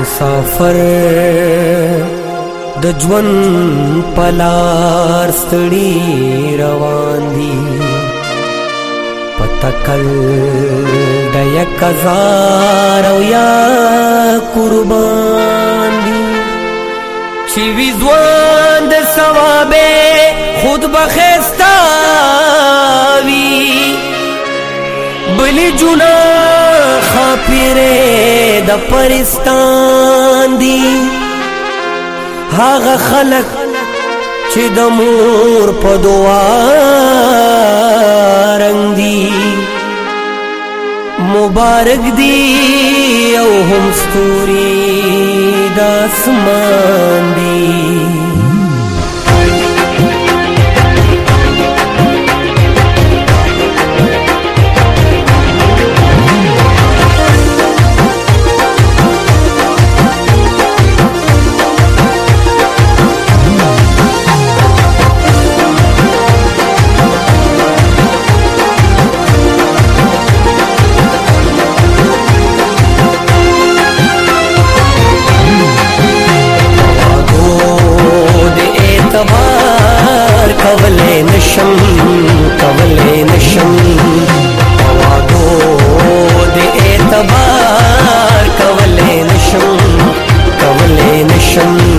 مسافر د ژوند پلار ستړي روان دي پتکل د یک هزار او یا قربان دي چې وی ځوان د ثواب خود بخستا وی بلی جنا خاپره د پرستان دي هغه خلق چې د مور په دعا رنگ دي مبارک دي او هم ستوري د اسمان دي Russian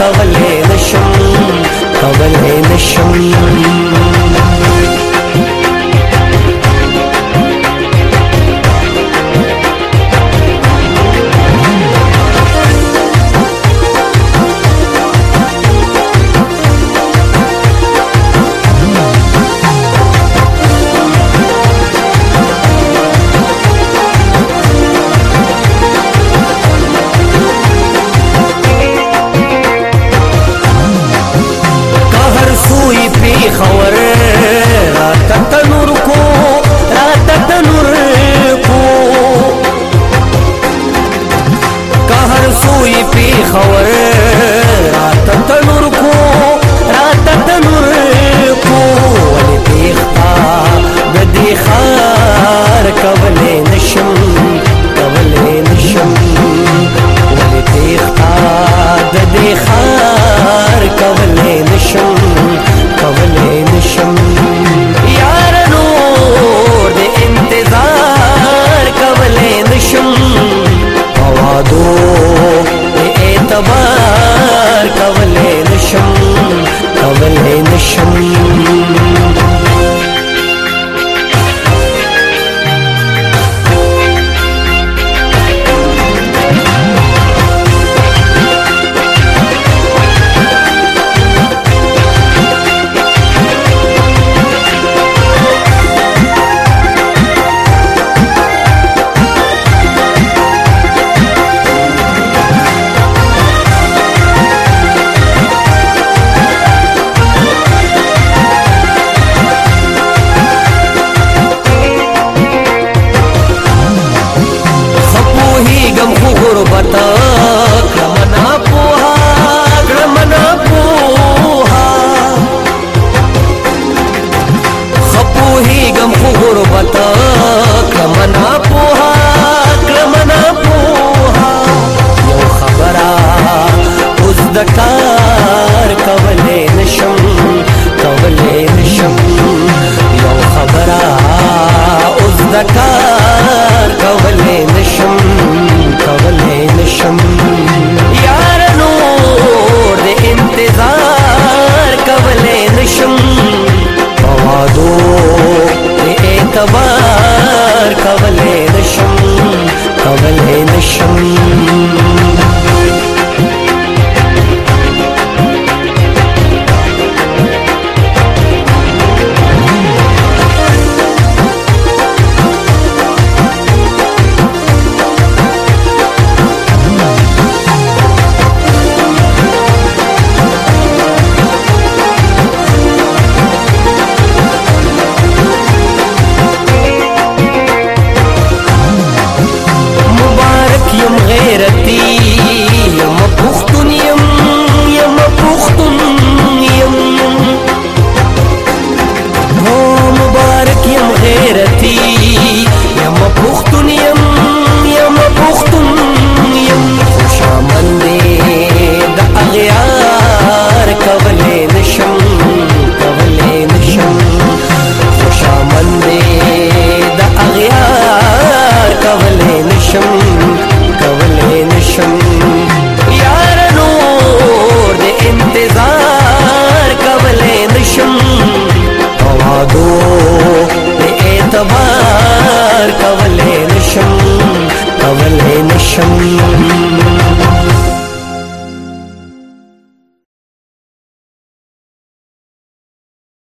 کول هې نشم کول هې نشم കവലേ നിഷം കവലേ നിഷം